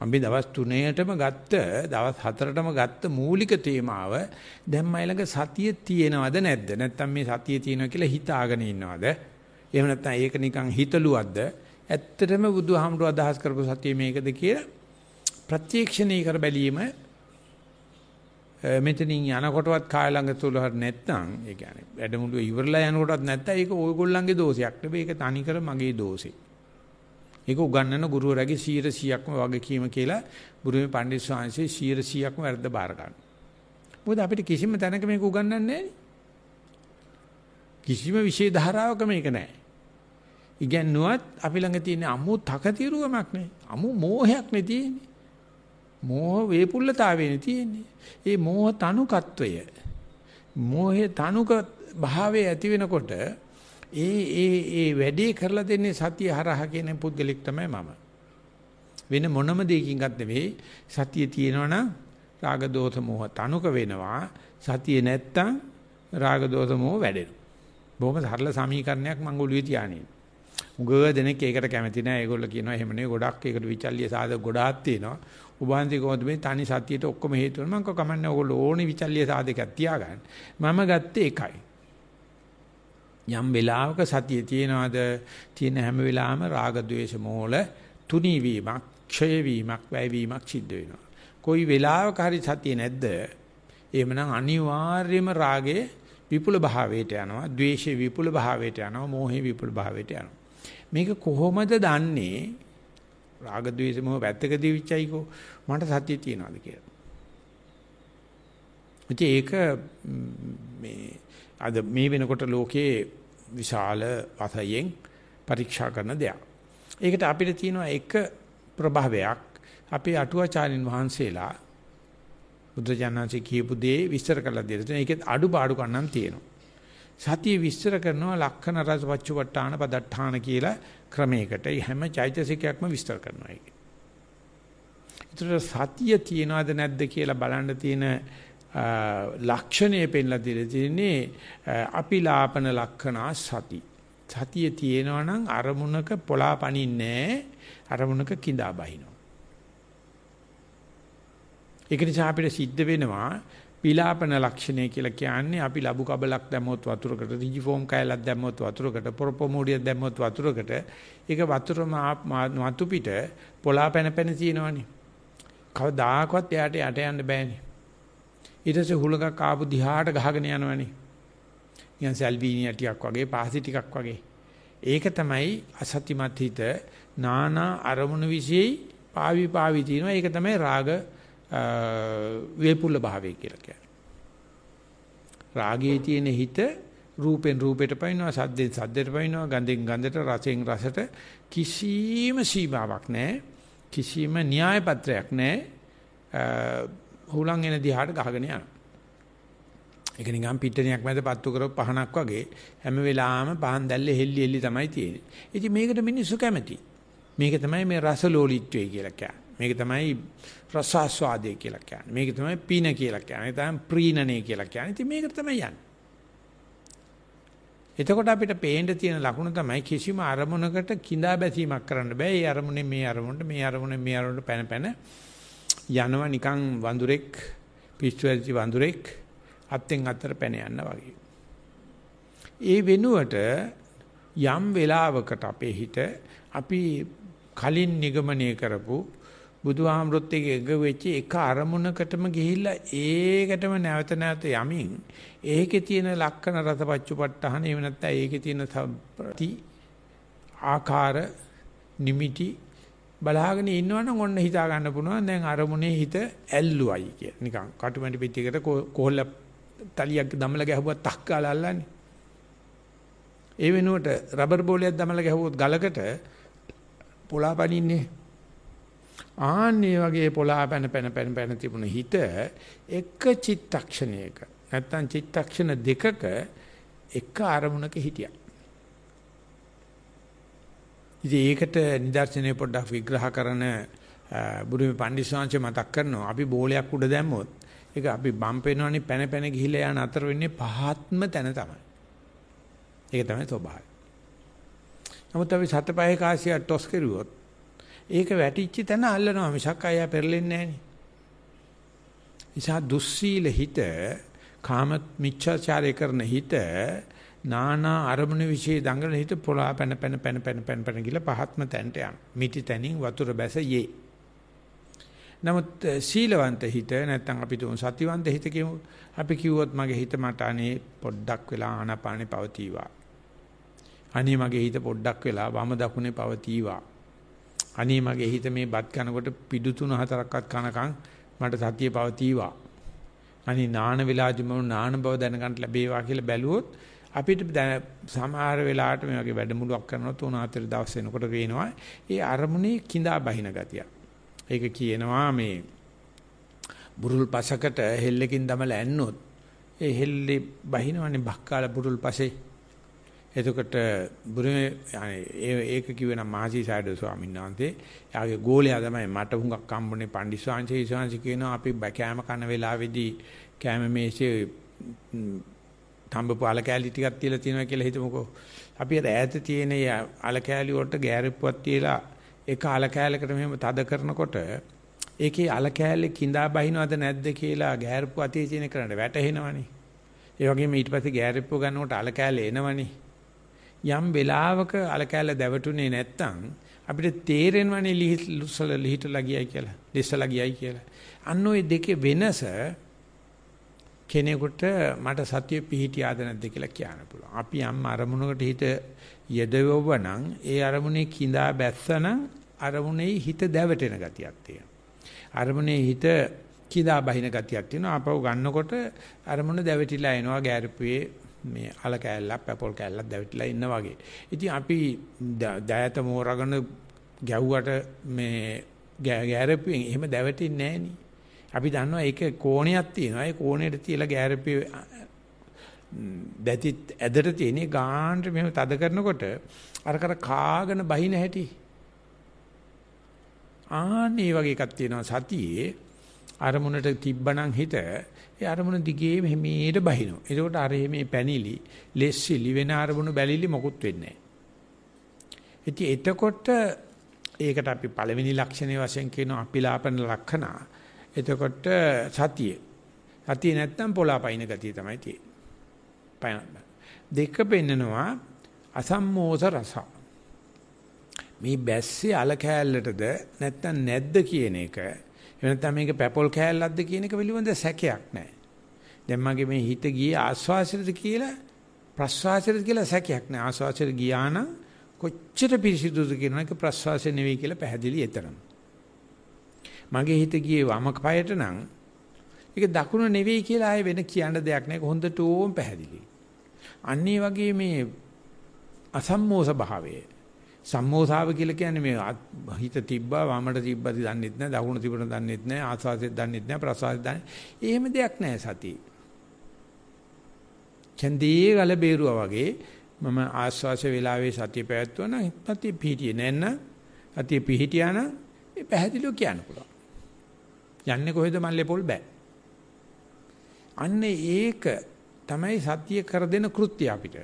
අපි දවස් 3ටම ගත්ත දවස් 4ටම ගත්ත මූලික තේමාව දැන් මයිලඟ සතිය තියෙනවද නැද්ද? නැත්නම් මේ සතිය තියෙනවා කියලා හිතාගෙන ඉන්නවද? එහෙම නැත්නම් ඒක නිකන් හිතලුවක්ද? ඇත්තටම බුදුහාමුදුරුවෝ අදහස් කරපු සතිය මේකද කියලා ප්‍රත්‍යක්ෂණී කර බැලීම මෙතනින් යනකොටවත් කාය ළඟ තුල හරි නැත්නම් ඒ කියන්නේ වැඩමුළුව ඉවරලා යනකොටවත් නැත්නම් ඒක ඕගොල්ලන්ගේ දෝෂයක් නෙවෙයි ඒක තනිකර මගේ දෝෂේ. ඒක උගන්වන ගුරුවරයාගේ 100%ක්ම වගකීම කියලා බුරුමේ පණ්ඩිත ස්වාමීන් 100%ක්ම වැරද්ද බාර ගන්න. මොකද අපිට කිසිම තැනක මේක උගන්වන්නේ නැහැ. කිසිම විෂය ධාරාවක මේක නැහැ. ඉගෙනුවත් අපි ළඟ තියෙන අමු තකතිරුවමක් නේ. අමු මෝහයක් නේ තියෙන්නේ. මෝහ වේපුල්ලතාවේනේ තියෙන්නේ. ඒ මෝහ තනුකත්වය. මෝහේ තනුක භාවයේ ඇති වෙනකොට ඒ ඒ ඒ වැඩේ කරලා දෙන්නේ සතිය හරහා කියන පුද්ගලෙක් තමයි මම. වෙන මොනම දෙයකින්වත් නෙවෙයි සතිය තියෙනවනම් රාග දෝෂ මොහ තනුක වෙනවා. සතිය නැත්තම් රාග දෝෂ මොහ වැඩෙනවා. බොහොම සරල සමීකරණයක් මම ඔළුවේ තියානින්. උගව දෙනෙක් ඒකට කැමති නැහැ. ඒගොල්ලෝ කියනවා එහෙම නෙවෙයි ගොඩක් ඒකට විචල්්‍ය සාධක ගොඩාක් තියෙනවා. උභාන්ති කොහොමද මේ තනි සතියට ඔක්කොම හේතු වෙනවා. මම කමන්නේ ඕගොල්ලෝ ඕනි විචල්්‍ය සාධකයක් තියාගන්න. මම ගත්තේ එකයි. යම් වෙලාවක සතිය තියෙනවද තියෙන හැම වෙලාවෙම රාග ద్వේෂ මෝල තුනී වීමක් ක්ෂය වීමක් වැය වීමක් සිද්ධ වෙනවා. කොයි වෙලාවක හරි සතිය නැද්ද? එහෙමනම් අනිවාර්යයෙන්ම රාගේ විපුල භාවයට යනවා, ద్వේෂේ විපුල භාවයට යනවා, මෝහේ විපුල භාවයට යනවා. මේක කොහොමද දන්නේ? රාග ద్వේෂ මොහ පැත්තක දිවිච්චයිකෝ මට සතිය තියනවාද කියලා. ඉතින් ඒක මේ අද මේ වෙනකොට ලෝකයේ විශාල වශයෙන් පරීක්ෂා කරන දෙයක්. ඒකට අපිට තියෙනවා එක ප්‍රභාවයක් අපේ අටුවාචාරින් වහන්සේලා බුද්ධජනනාංශ කියපු දේ විස්තර කරලා දෙන්න. ඒකෙත් අඩුපාඩු කන්නම් තියෙනවා. සතිය විස්තර කරනවා ලක්ෂණ රස පච්චුවට්ටාන පදට්ඨාන කියලා ක්‍රමයකට හැම චෛතසිකයක්ම විස්තර කරනවා ඒක. ඒතර සතිය තියනවද නැද්ද කියලා බලන්න තියෙන ලක්ෂණය පෙන්ලා දෙලා තියෙන්නේ අපිලාපන ලක්ෂණා සති. සතිය තියෙනවා නම් අරමුණක පොලාපනින්නේ අරමුණක කිඳා බහිනවා. ඒක නිසා අපිට සිද්ධ වෙනවා පිලාපන ලක්ෂණය කියලා කියන්නේ අපි ලබු කබලක් දැම්මොත් වතුරකට රිජි ෆෝම් කයලක් දැම්මොත් වතුරකට පොරපොමෝඩියක් දැම්මොත් වතුරකට ඒක වතුර මතු පිට පොලාපැන පැන තියෙනවනේ. කවදාකවත් එයාට යට යන්න බෑනේ. ඊට පස්සේ හුලඟක් ආපු දිහාට ගහගෙන යනවනේ. නිකන් සල්විනියා ටිකක් වගේ පාසි ටිකක් වගේ. ඒක තමයි අසත්‍යමත් හිත නානා අරමුණු විශේෂයි පාවි පාවි තියෙනවා. ඒක තමයි රාග වේපුල්ල භාවය කියලා කියන්නේ. රාගයේ තියෙන හිත රූපෙන් රූපයට පයින්නවා සද්දෙන් සද්දයට පයින්නවා ගඳෙන් ගඳට රසෙන් රසට කිසිම සීමාවක් නැහැ. කිසිම න්‍යාය පත්‍රයක් නැහැ. හුලං එන දිහාට ගහගෙන යනවා. ඒක නිකන් පිටණයක් මැද පත්තු කරව පහනක් වගේ හැම වෙලාවෙම පහන් දැල්ලේ හෙල්ලි හෙල්ලි තමයි තියෙන්නේ. ඉතින් මේකට මිනිස්සු කැමති. මේක තමයි මේ රසලෝලීත්වය කියලා කියන්නේ. මේක තමයි රසාස්වාදය කියලා කියන්නේ. මේක තමයි පීන කියලා කියන්නේ. ඒක තමයි ප්‍රීණනේ කියලා කියන්නේ. ඉතින් මේකට තමයි යන්නේ. එතකොට අපිට පේන්න තියෙන ලකුණ තමයි කිසිම අරමුණකට කිඳා බැසීමක් කරන්න බෑ. ඒ අරමුණේ මේ අරමුණට මේ අරමුණේ මේ අරමුණට පැන පැන යනවා නිකන් වඳුරෙක් පිස්සු ඇති වඳුරෙක් අත්ෙන් අතට පැන යනවා වගේ. ඒ වෙනුවට යම් වෙලාවකට අපේ හිත අපි කලින් නිගමනය කරපු බුදුහාමෘත් එක්ක එක වෙච්ච එක අරමුණකටම ගිහිල්ලා ඒකටම නැවත නැවත යමින් ඒකේ තියෙන ලක්ෂණ රසපච්චුපට්ඨහන එහෙම නැත්නම් ඒකේ තියෙන ප්‍රති ආකාර නිමිටි බලාගෙන ඉන්නවනම් ඔන්න හිතා ගන්න පුළුවන් දැන් අරමුණේ හිත ඇල්ලුවයි කිය. නිකන් කටුමැටි පිටියකට කොහොල්ල තලියක් දමලා ගැහුවා තක් ගාලා අල්ලන්නේ. ඒ වෙනුවට රබර් බෝලයක් දමලා ගැහුවොත් ගලකට පොලාපනින්නේ. ආන්නේ වගේ පොලාපැන පැන පැන පැන තිබුණ හිත එක චිත්තක්ෂණයක නැත්තම් චිත්තක්ෂණ දෙකක එක අරමුණක හිටියා. ඉතින් ඒකට නිදර්ශනය පොඩ්ඩක් විග්‍රහ කරන බුදුමි පණ්ඩිස්වාංශ මතක් කරනවා අපි බෝලයක් උඩ දැම්මොත් ඒක අපි බම්ප් වෙනවනේ පැන පැන ගිහිලා යන අතර වෙන්නේ පහත්ම තැන තමයි. ඒක තමයි ස්වභාවය. නමුත් අපි සතපහේ කාසිය ටොස් කරුවොත් ඒක වැටිච්ච තැන අල්ලනවා මිසක් අය පෙරලෙන්නේ නැහැ නිසා දුස්සීල හිත කාම මිච්ඡාචාරය කරන හිත නානා අරමුණු વિશે දඟලන හිත පොළා පැන පැන පැන පැන පැන පැන ගිල පහත්ම තැනට යන. මිටි තැනින් වතුර බැස යේ. නමුත් සීලවන්ත හිත නැත්නම් අපි තුන් සතිවන්ත හිත කියමු. අපි කිව්වොත් මගේ හිත මට අනේ පොඩ්ඩක් වෙලා ආනාපානේ පවතිවා. අනේ මගේ හිත පොඩ්ඩක් වෙලා වම දකුණේ පවතිවා. අනේ මගේ හිත මේ බත් කනකොට පිඩු තුන හතරක්වත් කනකම් මට සතිය පවතිවා. අනේ නාන වෙලාවදී මම නාන බව දැනගන්න ලැබේවා කියලා බැලුවොත් අපිට සමහර වෙලාවට මේ වගේ වැඩමුළුවක් කරනකොට උන හතර දවස් වෙනකොට වෙනවා. ඒ අරමුණේ කිඳා බහින ගතිය. ඒක කියනවා මේ බුරුල් පසකට හෙල්ලකින් දමලා ඇන්නොත් ඒ හෙල්ලේ බහිනවනේ බක්කාල බුරුල් පසේ. එතකොට බුරුමේ ඒක කිව්වේ නම් මහසි සයිඩ් ස්වාමීන් වහන්සේ. යාගේ ගෝලයා තමයි මට හුඟක් හම්බුනේ පණ්ඩිස්වාංශේ ඉස්වාංශ කියනවා අපි කෑම කන වෙලාවේදී කෑම මේසේ තඹපු අල කෑලි ටිකක් තියලා තියෙනවා කියලා හිතමුකෝ. අපි අර ඈත තියෙන අල කෑලි වලට ගෑරප්පුවක් තියලා එක අල කෑලකට මෙහෙම තද කරනකොට ඒකේ අල කෑල්ලේ කිඳා බහිනවද නැද්ද කියලා ගෑරප්පු අතේ තියෙන කරන්න වැටහෙනවනේ. ඒ වගේම ඊට පස්සේ ගෑරප්පු ගන්නකොට අල කෑල්ලේ එනවනේ. යම් වෙලාවක අල කෑල්ල දැවටුනේ නැත්තම් අපිට තේරෙනවනේ ලිහිසල ලිහිටලා ගියයි කියලා. ලිස්සලා ගියයි කියලා. අන්න ওই දෙකේ වෙනස කෙනෙකුට මට සතිය පිහිටියාද නැද්ද කියලා කියන්න පුළුවන්. අපි යම් අරමුණකට හිත යදවවනම් ඒ අරමුණේ කිඳා බැස්සනම් අරමුණේ හිත දැවටෙන ගතියක් තියෙනවා. අරමුණේ හිත කිඳා බහින ගතියක් තියෙනවා. අපව ගන්නකොට අරමුණ දැවටිලා එනවා ගෑරුපුවේ මේ අල කෑල්ලක් පැපොල් කෑල්ලක් දැවටිලා ඉන්න වගේ. ඉතින් අපි දයත මෝරගෙන ගැව්වට මේ ගෑරපුවෙන් එහෙම දැවටින්නේ නැහැ අපි දන්නවා ඒක කෝණයක් තියෙනවා. ඒ කෝණයට තියලා ගෑරපි දැති ඇදට තියෙන ගානට මෙහෙම තද කරනකොට අර කර කාගෙන බහින හැටි. ආන්නේ වගේ එකක් තියෙනවා සතියේ අරමුණට තිබ්බනම් හිත ඒ අරමුණ දිගේ මෙහෙමීට බහිනවා. එතකොට අර මේ පැනිලි, ලෙස්සිලි වෙන අරමුණු බැලිලි මොකුත් වෙන්නේ නැහැ. එතකොට ඒකට අපි පළවෙනි ලක්ෂණයේ වශයෙන් කියන අපිලාපන ලක්ෂණ එතකොට සතිය. සතිය නැත්තම් පොළාපයින් ගතිය තමයි තියෙන්නේ. දෙක පෙන්නනවා අසම්මෝස රස. මේ බැස්සේ අල කෑල්ලටද නැත්තම් නැද්ද කියන එක එනතම මේක පැපොල් කෑල්ලක්ද කියන එක පිළිබඳ සැකයක් නැහැ. දැන් මගේ මේ හිත ගියේ ආස්වාසයටද කියලා ප්‍රස්වාසයටද කියලා සැකයක් නැහැ. ආස්වාසයට ගියා නම් කොච්චර පිරිසිදුද කියන එක ප්‍රස්වාසය නෙවෙයි කියලා පැහැදිලි එතරම්. මගේ හිත ගියේ වම පායට නම් ඒක දකුණ නෙවෙයි කියලා ආයේ වෙන කියන්න දෙයක් නැහැ. හොඳට ඕම් පැහැදිලි. අන්නේ වගේ මේ අසම්මෝස භාවය සම්මෝසාව කියලා කියන්නේ මේ හිත තිබ්බා වමට තිබ්බද දන්නෙත් නැහැ දකුණ තිබුණ දන්නෙත් නැහැ ආස්වාසෙත් දන්නෙත් නැහැ ප්‍රසවාසෙත් දන්නේ. එහෙම දෙයක් නැහැ සතිය. චන්දී ගල බේරුවා වගේ මම ආස්වාස වේලාවේ සතිය පැවැත්වුවා නම් සතිය පිහිටියේ නැන්න සතිය පිහිටියා නම් ඒ පැහැදිලිව කියන්න පුළුවන්. යන්නේ කොහෙද මල්ලේ පොල් බෑ. අන්න ඒක තමයි සතිය කර දෙන කෘත්‍ය අපිට.